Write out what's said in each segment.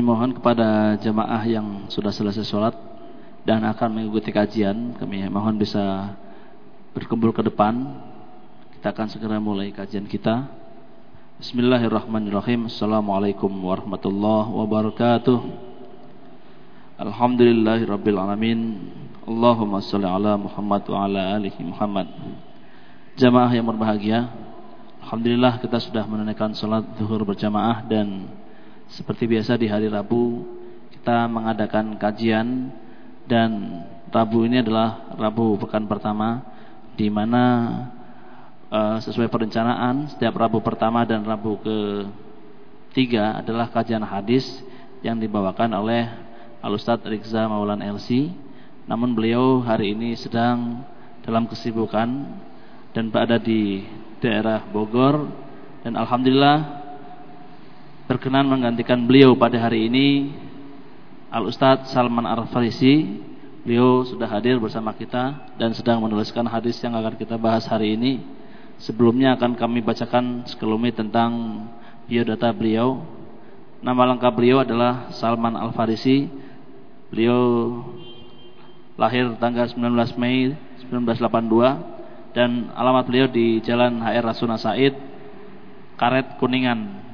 Kami mohon kepada jemaah yang sudah selesai sholat dan akan mengikuti kajian, kami mohon bisa berkumpul ke depan. Kita akan segera mulai kajian kita. Bismillahirrahmanirrahim. Assalamualaikum warahmatullahi wabarakatuh. Alhamdulillahirabbil alamin. Allahumma shalli ala Muhammad wa ala alihi Muhammad. Jamaah yang berbahagia, alhamdulillah kita sudah menunaikan salat zuhur berjamaah dan seperti biasa di hari Rabu kita mengadakan kajian dan Rabu ini adalah Rabu pekan pertama di mana uh, sesuai perencanaan setiap Rabu pertama dan Rabu ketiga adalah kajian hadis yang dibawakan oleh Al Ustadz Rizza Maulan LC. Namun beliau hari ini sedang dalam kesibukan dan berada di daerah Bogor dan alhamdulillah berkenan menggantikan beliau pada hari ini Al Ustadz Salman Ar-Farisi Beliau sudah hadir bersama kita dan sedang menuliskan hadis yang akan kita bahas hari ini. Sebelumnya akan kami bacakan sekelumit tentang biodata beliau. Nama lengkap beliau adalah Salman Al-Farisi. Beliau lahir tanggal 19 Mei 1982 dan alamat beliau di Jalan HR Rasuna Said, Karet Kuningan,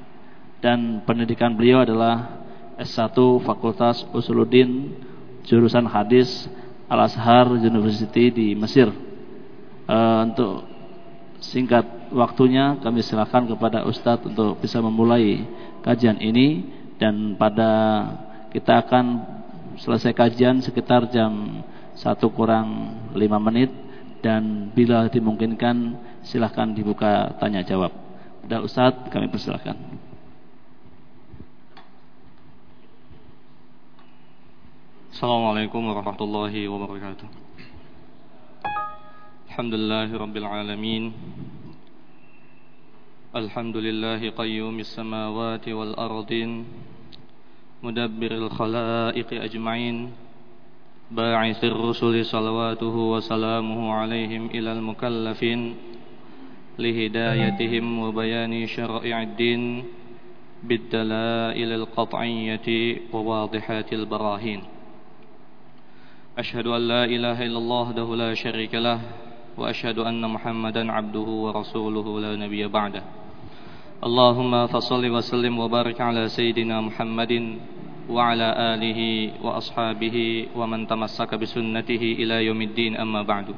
dan pendidikan beliau adalah S1 Fakultas Usuluddin jurusan hadis Al Azhar University di Mesir. Uh, untuk singkat waktunya kami silakan kepada Ustadz untuk bisa memulai kajian ini dan pada kita akan selesai kajian sekitar jam satu kurang lima menit dan bila dimungkinkan silahkan dibuka tanya jawab. Dan Ustadz kami persilakan. السلام عليكم ورحمة الله وبركاته. الحمد لله رب العالمين. الحمد لله قيوم السماوات والأرض مدبر الخلائق أجمعين باعث الرسل صلواته وسلامه عليهم إلى المكلفين لهدايتهم وبيان شرائع الدين بالدلائل القطعية وواضحات البراهين. أشهد أن لا إله إلا الله وحده لا شريك له وأشهد أن محمدا عبده ورسوله لا نبي بعده. اللهم فصل وسلم وبارك على سيدنا محمد وعلى آله وأصحابه ومن تمسك بسنته إلى يوم الدين أما بعد.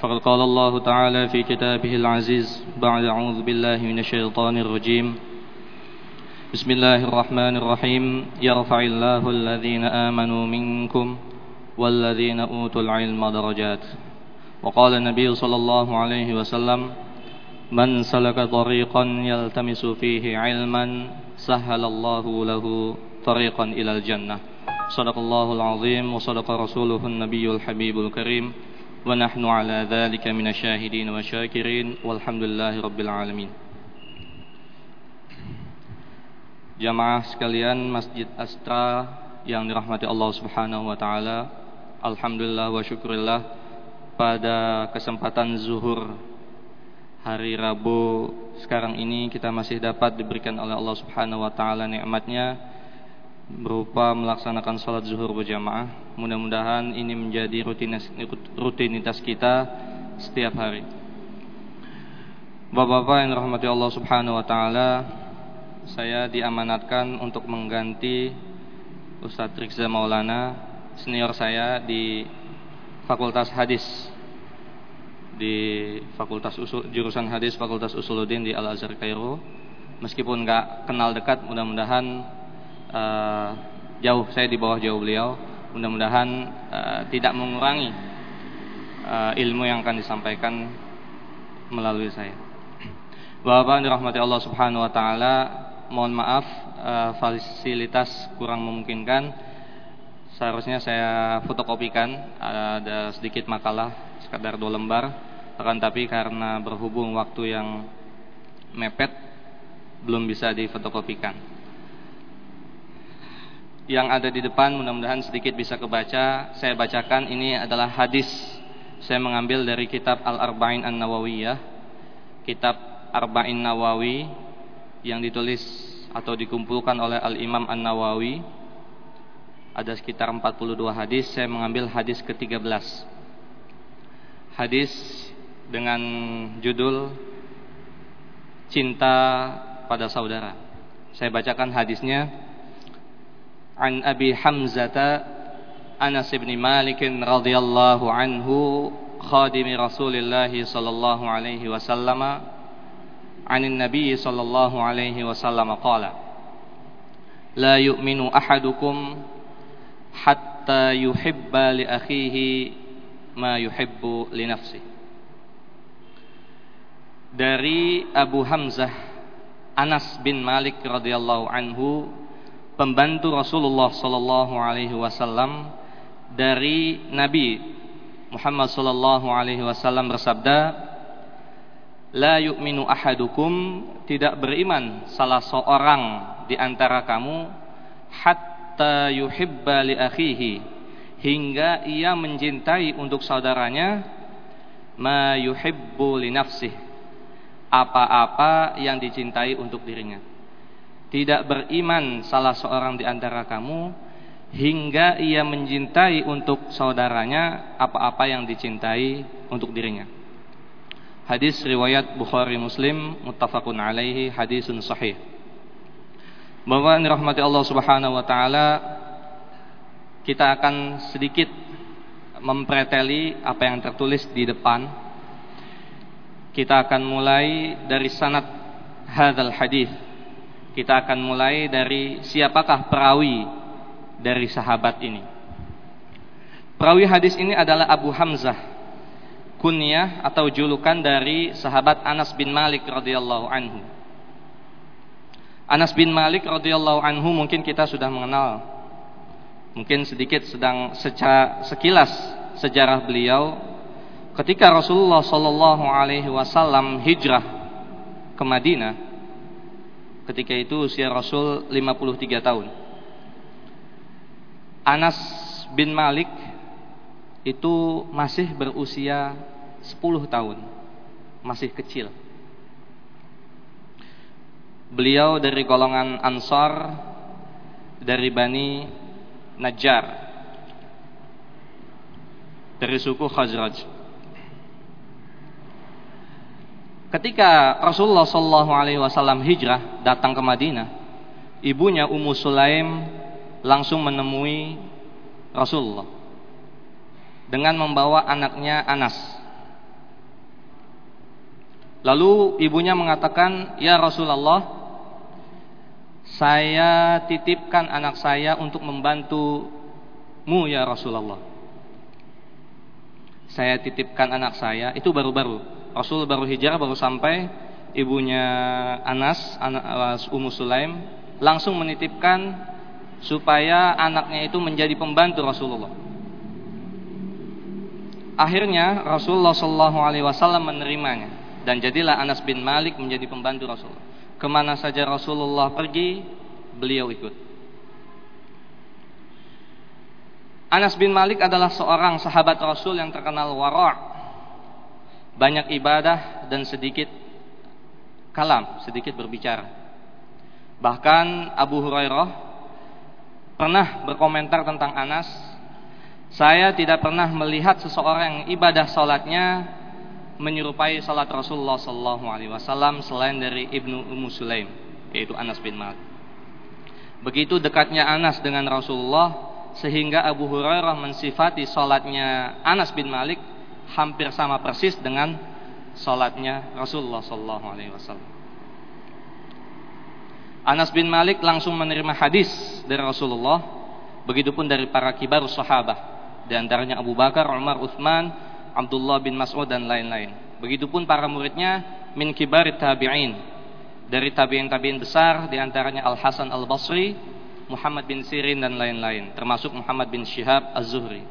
فقد قال الله تعالى في كتابه العزيز بعد أعوذ بالله من الشيطان الرجيم. بسم الله الرحمن الرحيم يرفع الله الذين آمنوا منكم والذين أوتوا العلم درجات وقال النبي صلى الله عليه وسلم من سلك طريقا يلتمس فيه علما سهل الله له طريقا إلى الجنة صدق الله العظيم وصدق رسوله النبي الحبيب الكريم ونحن على ذلك من الشاهدين والشاكرين والحمد لله رب العالمين Jamaah sekalian Masjid Astra yang dirahmati Allah Subhanahu wa taala. Alhamdulillah wa syukurillah pada kesempatan zuhur hari Rabu sekarang ini kita masih dapat diberikan oleh Allah Subhanahu wa taala nikmatnya berupa melaksanakan salat zuhur berjamaah. Mudah-mudahan ini menjadi rutinitas, kita setiap hari. Bapak-bapak yang dirahmati Allah Subhanahu wa taala, saya diamanatkan untuk mengganti Ustadz Rizza Maulana senior saya di Fakultas Hadis di Fakultas Usul, jurusan Hadis Fakultas Usuluddin di Al Azhar Kairo. Meskipun nggak kenal dekat, mudah-mudahan uh, jauh saya di bawah jauh beliau. Mudah-mudahan uh, tidak mengurangi uh, ilmu yang akan disampaikan melalui saya. Bapak dirahmati Allah Subhanahu wa taala, mohon maaf uh, fasilitas kurang memungkinkan. Seharusnya saya fotokopikan ada sedikit makalah sekedar dua lembar. Akan tapi karena berhubung waktu yang mepet belum bisa difotokopikan. Yang ada di depan mudah-mudahan sedikit bisa kebaca. Saya bacakan ini adalah hadis. Saya mengambil dari kitab Al-Arba'in An-Nawawiyah. Kitab Arba'in Nawawi yang ditulis atau dikumpulkan oleh Al-Imam An-Nawawi. Ada sekitar 42 hadis saya mengambil hadis ke-13 hadis dengan judul cinta pada saudara. Saya bacakan hadisnya. An Abi Hamzata Anas bin Malik radhiyallahu anhu khadim Rasulullah sallallahu alaihi wasallam Nabi sallallahu alaihi wasallam qala la yu'minu ahadukum hatta yuhibba li akhihi ma yuhibbu li nafsi. Dari Abu Hamzah Anas bin Malik radhiyallahu anhu pembantu Rasulullah sallallahu alaihi wasallam dari Nabi Muhammad sallallahu alaihi wasallam bersabda La yu'minu ahadukum tidak beriman salah seorang di antara kamu hatta yuhibba li akhihi hingga ia mencintai untuk saudaranya ma yuhibbu li nafsih apa-apa yang dicintai untuk dirinya. Tidak beriman salah seorang di antara kamu hingga ia mencintai untuk saudaranya apa-apa yang dicintai untuk dirinya hadis riwayat Bukhari Muslim muttafaqun alaihi hadisun sahih bahwa rahmati Allah Subhanahu wa taala kita akan sedikit mempreteli apa yang tertulis di depan. Kita akan mulai dari sanad hadzal hadis. Kita akan mulai dari siapakah perawi dari sahabat ini. Perawi hadis ini adalah Abu Hamzah, kunyah atau julukan dari sahabat Anas bin Malik radhiyallahu anhu. Anas bin Malik radhiyallahu anhu mungkin kita sudah mengenal. Mungkin sedikit sedang secara sekilas sejarah beliau ketika Rasulullah sallallahu alaihi wasallam hijrah ke Madinah. Ketika itu usia Rasul 53 tahun. Anas bin Malik itu masih berusia 10 tahun. Masih kecil. Beliau dari golongan Ansar dari Bani Najjar dari suku Khazraj. Ketika Rasulullah Shallallahu Alaihi Wasallam hijrah datang ke Madinah, ibunya Ummu Sulaim langsung menemui Rasulullah dengan membawa anaknya Anas. Lalu ibunya mengatakan, "Ya Rasulullah, saya titipkan anak saya untuk membantumu ya Rasulullah. Saya titipkan anak saya, itu baru-baru. Rasul baru hijrah, baru sampai ibunya Anas, anak Ummu Sulaim langsung menitipkan supaya anaknya itu menjadi pembantu Rasulullah. Akhirnya Rasulullah Shallallahu Alaihi Wasallam menerimanya dan jadilah Anas bin Malik menjadi pembantu Rasulullah. Ke mana saja Rasulullah pergi, beliau ikut. Anas bin Malik adalah seorang sahabat Rasul yang terkenal wara' banyak ibadah dan sedikit kalam, sedikit berbicara. Bahkan Abu Hurairah pernah berkomentar tentang Anas, saya tidak pernah melihat seseorang yang ibadah salatnya menyerupai salat Rasulullah Sallallahu Alaihi Wasallam selain dari ibnu Ummu Sulaim yaitu Anas bin Malik. Begitu dekatnya Anas dengan Rasulullah sehingga Abu Hurairah mensifati salatnya Anas bin Malik hampir sama persis dengan salatnya Rasulullah Sallallahu Alaihi Wasallam. Anas bin Malik langsung menerima hadis dari Rasulullah, begitupun dari para kibar sahabat, di antaranya Abu Bakar, Umar, Uthman, Abdullah bin Mas'ud dan lain-lain. Begitupun para muridnya min kibar tabi'in. Dari tabi'in tabi'in besar di antaranya Al Hasan Al Basri, Muhammad bin Sirin dan lain-lain, termasuk Muhammad bin Syihab Az-Zuhri.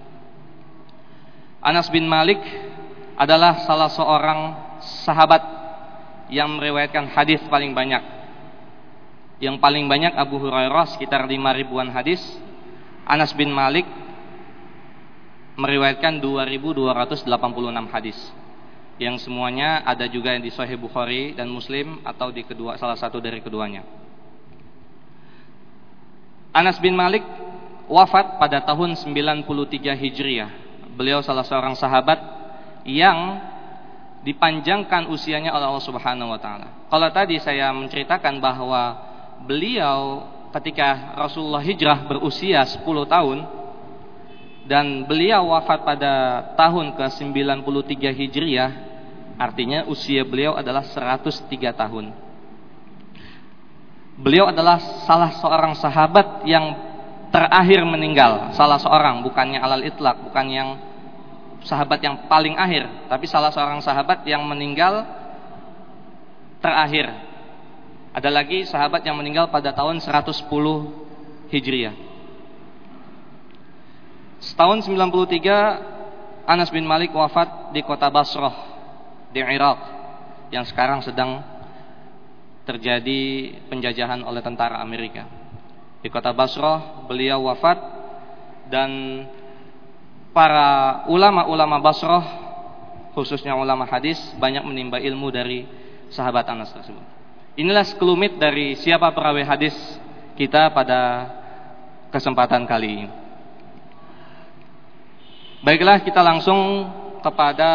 Anas bin Malik adalah salah seorang sahabat yang meriwayatkan hadis paling banyak. Yang paling banyak Abu Hurairah sekitar 5 ribuan hadis. Anas bin Malik meriwayatkan 2286 hadis yang semuanya ada juga yang di Sahih Bukhari dan Muslim atau di kedua salah satu dari keduanya. Anas bin Malik wafat pada tahun 93 Hijriah. Beliau salah seorang sahabat yang dipanjangkan usianya oleh Allah Subhanahu wa taala. Kalau tadi saya menceritakan bahwa beliau ketika Rasulullah hijrah berusia 10 tahun dan beliau wafat pada tahun ke-93 Hijriah, artinya usia beliau adalah 103 tahun. Beliau adalah salah seorang sahabat yang terakhir meninggal. Salah seorang bukannya alal itlak bukan yang sahabat yang paling akhir tapi salah seorang sahabat yang meninggal terakhir. Ada lagi sahabat yang meninggal pada tahun 110 Hijriah setahun 93 Anas bin Malik wafat di kota Basrah di Irak yang sekarang sedang terjadi penjajahan oleh tentara Amerika di kota Basrah beliau wafat dan para ulama-ulama Basrah khususnya ulama hadis banyak menimba ilmu dari sahabat Anas tersebut. Inilah sekelumit dari siapa perawi hadis kita pada kesempatan kali ini. Baiklah kita langsung kepada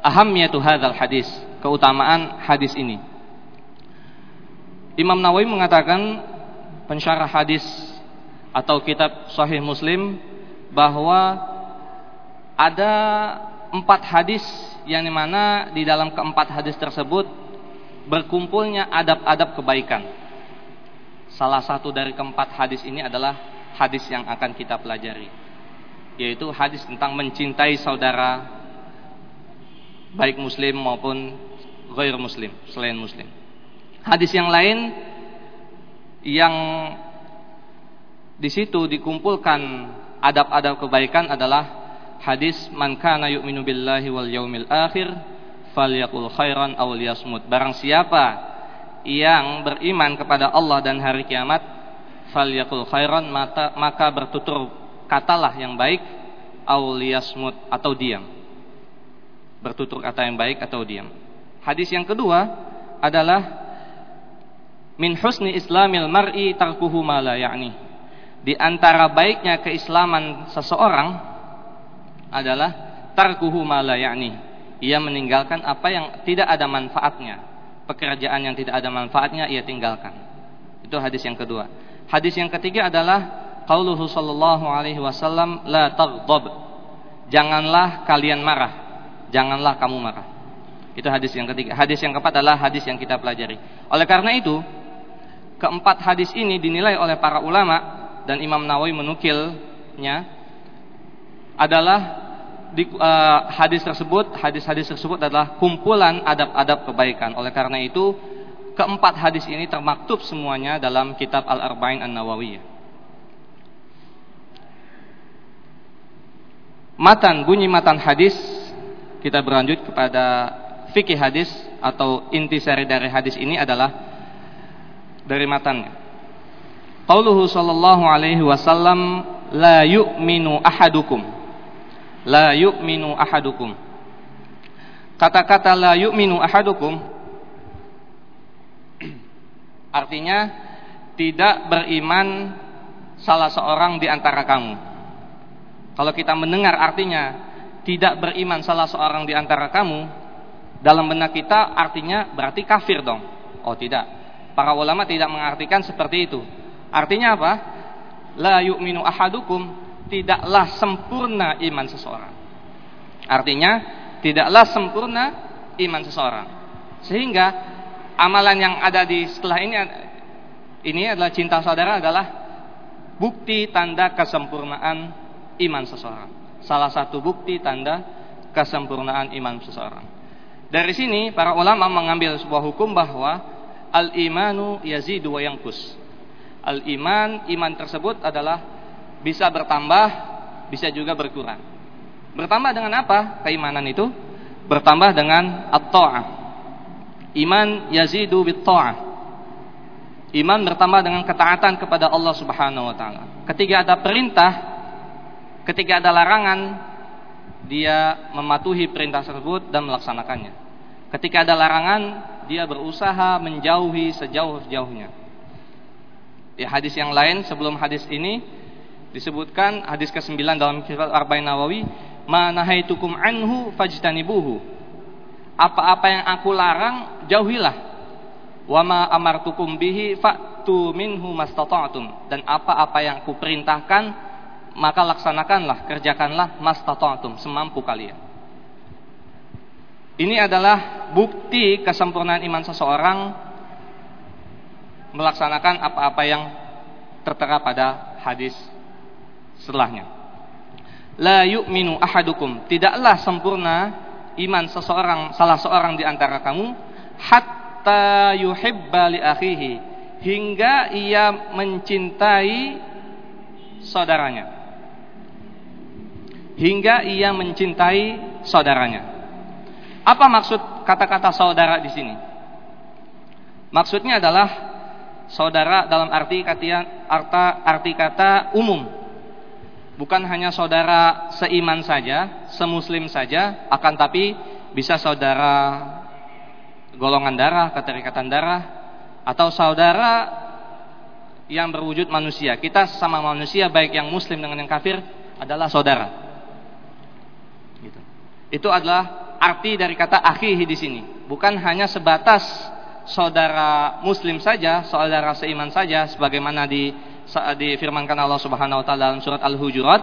ahamiyatu hadzal hadis, keutamaan hadis ini. Imam Nawawi mengatakan pensyarah hadis atau kitab Sahih Muslim bahwa ada empat hadis yang di mana di dalam keempat hadis tersebut berkumpulnya adab-adab kebaikan. Salah satu dari keempat hadis ini adalah hadis yang akan kita pelajari, yaitu hadis tentang mencintai saudara baik muslim maupun ghair muslim, selain muslim. Hadis yang lain yang di situ dikumpulkan adab-adab kebaikan adalah hadis man kana yu'minu billahi wal yaumil akhir falyakul khairan aw liyasmut. Barang siapa yang beriman kepada Allah dan hari kiamat falyakul khairan maka, maka bertutur katalah yang baik aw liyasmut atau diam. Bertutur kata yang baik atau diam. Hadis yang kedua adalah min husni islamil mar'i tarkuhu ma la. Di antara baiknya keislaman seseorang adalah tarkuhu ma la. Ia meninggalkan apa yang tidak ada manfaatnya. Pekerjaan yang tidak ada manfaatnya ia tinggalkan. Itu hadis yang kedua. Hadis yang ketiga adalah qauluhu sallallahu alaihi wasallam la taghdab. Janganlah kalian marah. Janganlah kamu marah. Itu hadis yang ketiga. Hadis yang keempat adalah hadis yang kita pelajari. Oleh karena itu, keempat hadis ini dinilai oleh para ulama dan Imam Nawawi menukilnya adalah di, uh, hadis tersebut hadis-hadis tersebut adalah kumpulan adab-adab kebaikan. Oleh karena itu keempat hadis ini termaktub semuanya dalam kitab Al-Arba'in An-Nawawiyah. Matan bunyi matan hadis kita berlanjut kepada fikih hadis atau intisari dari hadis ini adalah dari matannya. Qauluhu sallallahu alaihi wasallam la yu'minu ahadukum. La yu'minu ahadukum. Kata-kata la yu'minu ahadukum artinya tidak beriman salah seorang di antara kamu. Kalau kita mendengar artinya tidak beriman salah seorang di antara kamu, dalam benak kita artinya berarti kafir dong. Oh tidak. Para ulama tidak mengartikan seperti itu. Artinya apa? La yu'minu ahadukum tidaklah sempurna iman seseorang. Artinya tidaklah sempurna iman seseorang. Sehingga amalan yang ada di setelah ini ini adalah cinta saudara adalah bukti tanda kesempurnaan iman seseorang. Salah satu bukti tanda kesempurnaan iman seseorang. Dari sini para ulama mengambil sebuah hukum bahwa al-imanu yazidu wa yanqus. Al-iman, iman tersebut adalah bisa bertambah, bisa juga berkurang. Bertambah dengan apa keimanan itu? Bertambah dengan at-ta'ah. Iman yazidu bit-ta'ah. Iman bertambah dengan ketaatan kepada Allah Subhanahu wa taala. Ketika ada perintah, ketika ada larangan, dia mematuhi perintah tersebut dan melaksanakannya. Ketika ada larangan, dia berusaha menjauhi sejauh-jauhnya. Ya, hadis yang lain sebelum hadis ini disebutkan hadis ke-9 dalam kitab Arba'in Nawawi, "Ma nahaitukum anhu fajtanibuhu." Apa-apa yang aku larang, jauhilah. Wa ma amartukum bihi fa'tu minhu mastata'tum. Dan apa-apa yang aku perintahkan, maka laksanakanlah, kerjakanlah mastata'tum semampu kalian. Ini adalah bukti kesempurnaan iman seseorang melaksanakan apa-apa yang tertera pada hadis setelahnya. La yu'minu ahadukum, tidaklah sempurna iman seseorang salah seorang di antara kamu hatta yuhibba li akhihi hingga ia mencintai saudaranya. Hingga ia mencintai saudaranya. Apa maksud kata-kata saudara di sini? Maksudnya adalah saudara dalam arti kata arta, arti kata umum. Bukan hanya saudara seiman saja, semuslim saja, akan tapi bisa saudara golongan darah, keterikatan darah, atau saudara yang berwujud manusia. Kita sama manusia, baik yang muslim dengan yang kafir, adalah saudara. Itu adalah arti dari kata akhihi di sini. Bukan hanya sebatas saudara muslim saja, saudara seiman saja sebagaimana di difirmankan Allah Subhanahu wa taala dalam surat Al-Hujurat,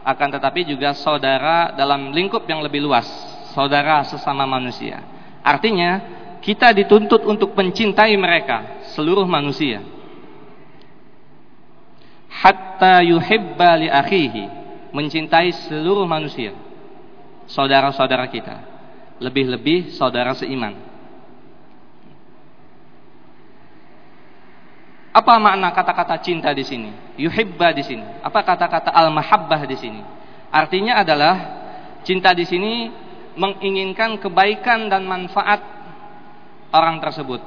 akan tetapi juga saudara dalam lingkup yang lebih luas, saudara sesama manusia. Artinya, kita dituntut untuk mencintai mereka, seluruh manusia. Hatta yuhibba li akhihi, mencintai seluruh manusia saudara-saudara kita. Lebih-lebih saudara seiman. Apa makna kata-kata cinta di sini? Yuhibba di sini. Apa kata-kata al-mahabbah di sini? Artinya adalah cinta di sini menginginkan kebaikan dan manfaat orang tersebut.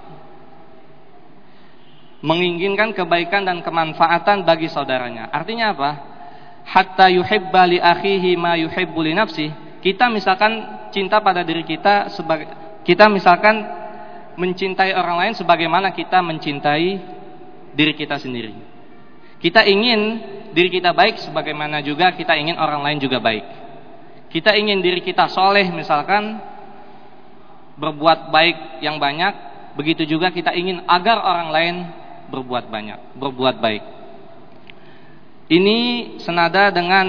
Menginginkan kebaikan dan kemanfaatan bagi saudaranya. Artinya apa? Hatta yuhibba li akhihi ma yuhibbu li nafsihi kita misalkan cinta pada diri kita sebagai kita misalkan mencintai orang lain sebagaimana kita mencintai diri kita sendiri. Kita ingin diri kita baik sebagaimana juga kita ingin orang lain juga baik. Kita ingin diri kita soleh misalkan berbuat baik yang banyak, begitu juga kita ingin agar orang lain berbuat banyak, berbuat baik. Ini senada dengan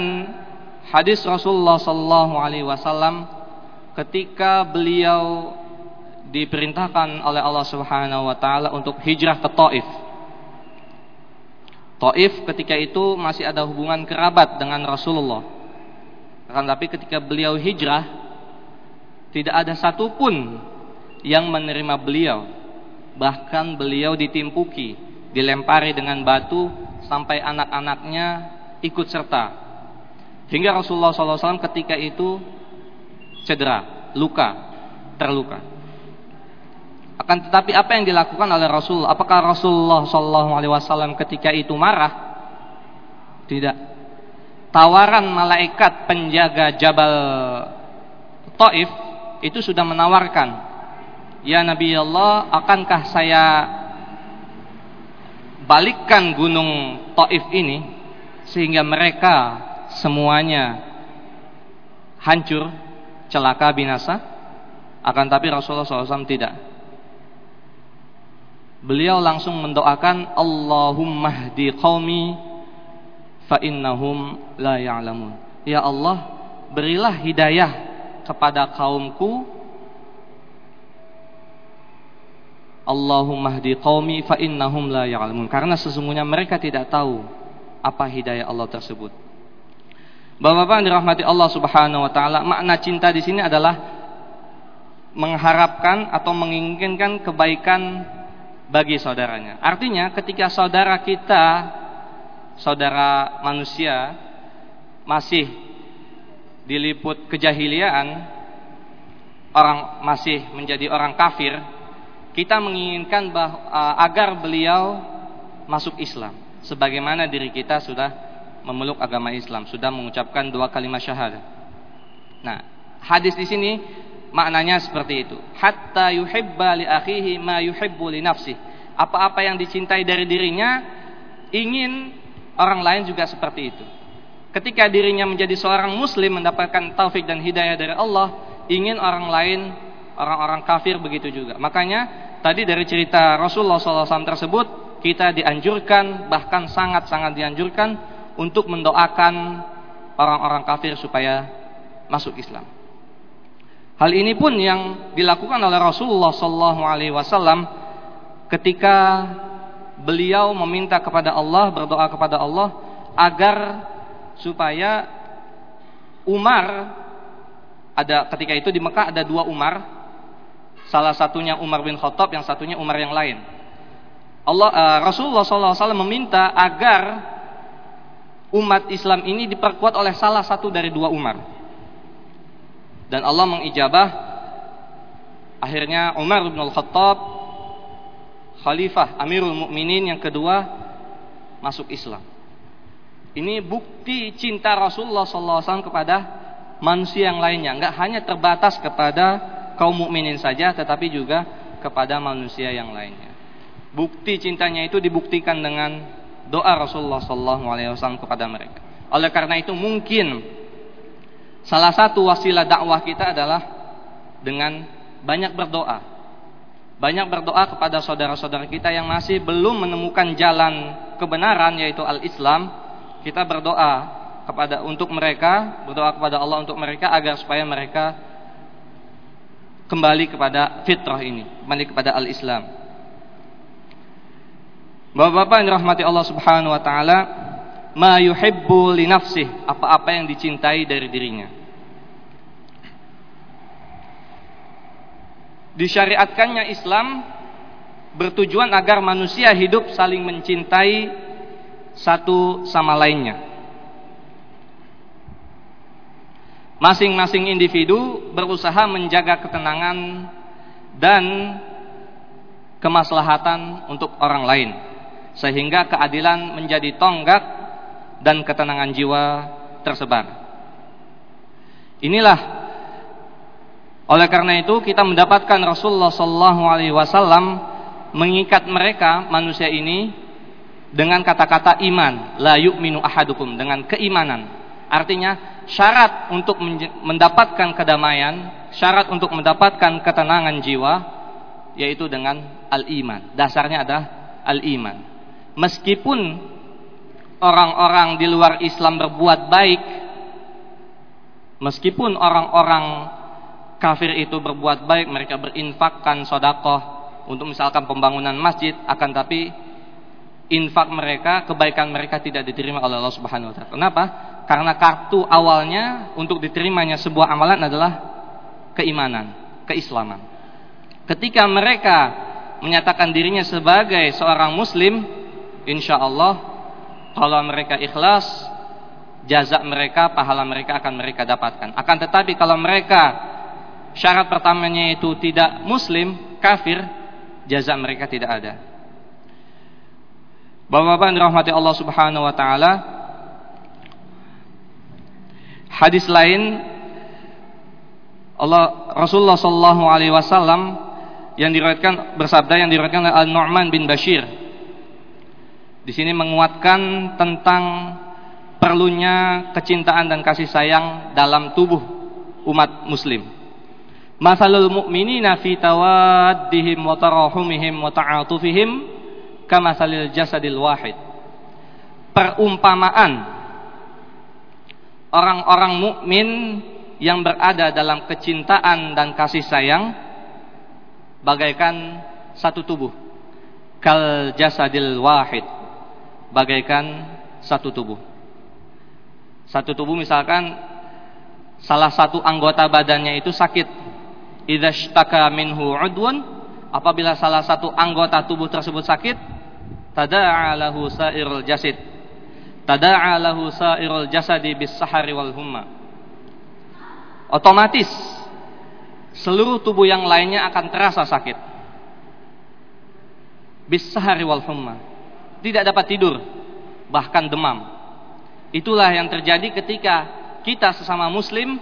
hadis Rasulullah Sallallahu Alaihi Wasallam ketika beliau diperintahkan oleh Allah Subhanahu Wa Taala untuk hijrah ke Taif. Taif ketika itu masih ada hubungan kerabat dengan Rasulullah. Akan tapi ketika beliau hijrah, tidak ada satupun yang menerima beliau. Bahkan beliau ditimpuki, dilempari dengan batu sampai anak-anaknya ikut serta Hingga Rasulullah SAW ketika itu cedera, luka, terluka. Akan tetapi apa yang dilakukan oleh Rasul? Apakah Rasulullah SAW ketika itu marah? Tidak. Tawaran malaikat penjaga Jabal Taif itu sudah menawarkan, ya Nabi Allah, akankah saya balikkan gunung Taif ini sehingga mereka semuanya hancur, celaka, binasa. Akan tapi Rasulullah SAW tidak. Beliau langsung mendoakan Allahumma hdi qaumi fa innahum la ya'lamun. Ya Allah, berilah hidayah kepada kaumku. Allahumma hdi qaumi fa innahum la ya'lamun. Karena sesungguhnya mereka tidak tahu apa hidayah Allah tersebut. Bapak-bapak yang dirahmati Allah Subhanahu wa taala, makna cinta di sini adalah mengharapkan atau menginginkan kebaikan bagi saudaranya. Artinya ketika saudara kita, saudara manusia masih diliput kejahiliaan, orang masih menjadi orang kafir, kita menginginkan bah, agar beliau masuk Islam sebagaimana diri kita sudah memeluk agama Islam, sudah mengucapkan dua kalimat syahadat. Nah, hadis di sini maknanya seperti itu. Hatta yuhibba li akhihi ma yuhibbu li nafsi. Apa-apa yang dicintai dari dirinya, ingin orang lain juga seperti itu. Ketika dirinya menjadi seorang muslim mendapatkan taufik dan hidayah dari Allah, ingin orang lain orang-orang kafir begitu juga. Makanya tadi dari cerita Rasulullah SAW tersebut kita dianjurkan bahkan sangat-sangat dianjurkan untuk mendoakan orang-orang kafir supaya masuk Islam. Hal ini pun yang dilakukan oleh Rasulullah SAW ketika beliau meminta kepada Allah berdoa kepada Allah agar supaya Umar ada ketika itu di Mekah ada dua Umar salah satunya Umar bin Khattab yang satunya Umar yang lain Allah uh, Rasulullah SAW meminta agar umat Islam ini diperkuat oleh salah satu dari dua Umar dan Allah mengijabah akhirnya Umar bin Khattab khalifah Amirul Mukminin yang kedua masuk Islam ini bukti cinta Rasulullah SAW kepada manusia yang lainnya. Enggak hanya terbatas kepada kaum mukminin saja, tetapi juga kepada manusia yang lainnya. Bukti cintanya itu dibuktikan dengan doa Rasulullah SAW kepada mereka. Oleh karena itu mungkin salah satu wasilah dakwah kita adalah dengan banyak berdoa. Banyak berdoa kepada saudara-saudara kita yang masih belum menemukan jalan kebenaran yaitu al-Islam kita berdoa kepada untuk mereka, berdoa kepada Allah untuk mereka agar supaya mereka kembali kepada fitrah ini, kembali kepada al-Islam. Bapak-bapak yang dirahmati Allah Subhanahu wa taala, ma yuhibbu li nafsih, apa-apa yang dicintai dari dirinya. Disyariatkannya Islam bertujuan agar manusia hidup saling mencintai satu sama lainnya. Masing-masing individu berusaha menjaga ketenangan dan kemaslahatan untuk orang lain sehingga keadilan menjadi tonggak dan ketenangan jiwa tersebar. Inilah oleh karena itu kita mendapatkan Rasulullah Shallallahu Alaihi Wasallam mengikat mereka manusia ini dengan kata-kata iman, la yu'minu ahadukum dengan keimanan. Artinya syarat untuk mendapatkan kedamaian, syarat untuk mendapatkan ketenangan jiwa yaitu dengan al-iman. Dasarnya adalah al-iman. Meskipun orang-orang di luar Islam berbuat baik, meskipun orang-orang kafir itu berbuat baik, mereka berinfakkan sodakoh untuk misalkan pembangunan masjid, akan tapi infak mereka, kebaikan mereka tidak diterima oleh Allah Subhanahu wa taala. Kenapa? Karena kartu awalnya untuk diterimanya sebuah amalan adalah keimanan, keislaman. Ketika mereka menyatakan dirinya sebagai seorang muslim, insya Allah kalau mereka ikhlas, jazak mereka, pahala mereka akan mereka dapatkan. Akan tetapi kalau mereka syarat pertamanya itu tidak muslim, kafir, jazak mereka tidak ada. Bapak-bapak dirahmati Allah Subhanahu wa taala. Hadis lain Allah Rasulullah wasallam yang diriwayatkan bersabda yang diriwayatkan oleh Al-Nu'man bin Bashir. Di sini menguatkan tentang perlunya kecintaan dan kasih sayang dalam tubuh umat muslim. Masalul mu'minina fi tawaddihim wa tarahumihim wa ta'atufihim kama salil jasadil wahid. Perumpamaan orang-orang mukmin yang berada dalam kecintaan dan kasih sayang bagaikan satu tubuh. Kal jasadil wahid. Bagaikan satu tubuh. Satu tubuh misalkan salah satu anggota badannya itu sakit. Idza shtaka minhu udwun apabila salah satu anggota tubuh tersebut sakit tada'a lahu sa'irul jasid tada'a lahu sa'irul jasadi bis sahari wal humma otomatis seluruh tubuh yang lainnya akan terasa sakit bis sahari wal humma tidak dapat tidur bahkan demam itulah yang terjadi ketika kita sesama muslim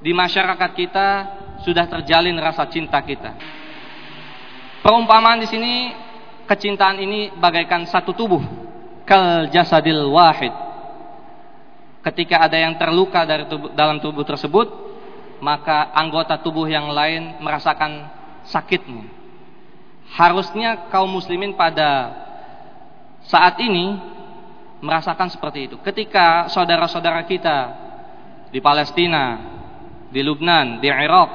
di masyarakat kita sudah terjalin rasa cinta kita perumpamaan di sini kecintaan ini bagaikan satu tubuh. kal jasadil wahid. Ketika ada yang terluka dari tubuh, dalam tubuh tersebut, maka anggota tubuh yang lain merasakan sakitnya. Harusnya kaum muslimin pada saat ini merasakan seperti itu. Ketika saudara-saudara kita di Palestina, di Lubnan, di Irak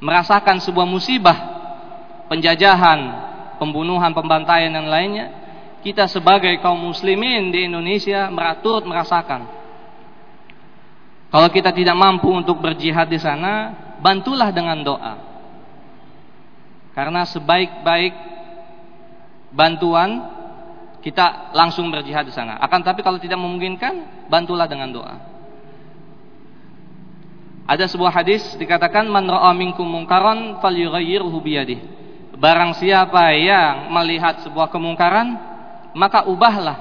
merasakan sebuah musibah, penjajahan, pembunuhan, pembantaian dan lainnya, kita sebagai kaum muslimin di Indonesia meratur merasakan. Kalau kita tidak mampu untuk berjihad di sana, bantulah dengan doa. Karena sebaik-baik bantuan kita langsung berjihad di sana. Akan tapi kalau tidak memungkinkan, bantulah dengan doa. Ada sebuah hadis dikatakan man ra'a minkum munkaran falyughayyirhu biyadihi. Barang siapa yang melihat sebuah kemungkaran, maka ubahlah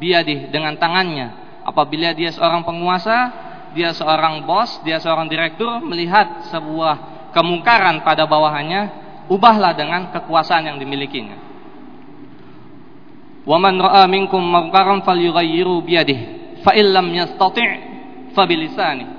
biadih dengan tangannya. Apabila dia seorang penguasa, dia seorang bos, dia seorang direktur melihat sebuah kemungkaran pada bawahannya, ubahlah dengan kekuasaan yang dimilikinya. Wa man ra'a minkum munkaran falyughayyiru biyadihi fa illam yastati' fa bilisani.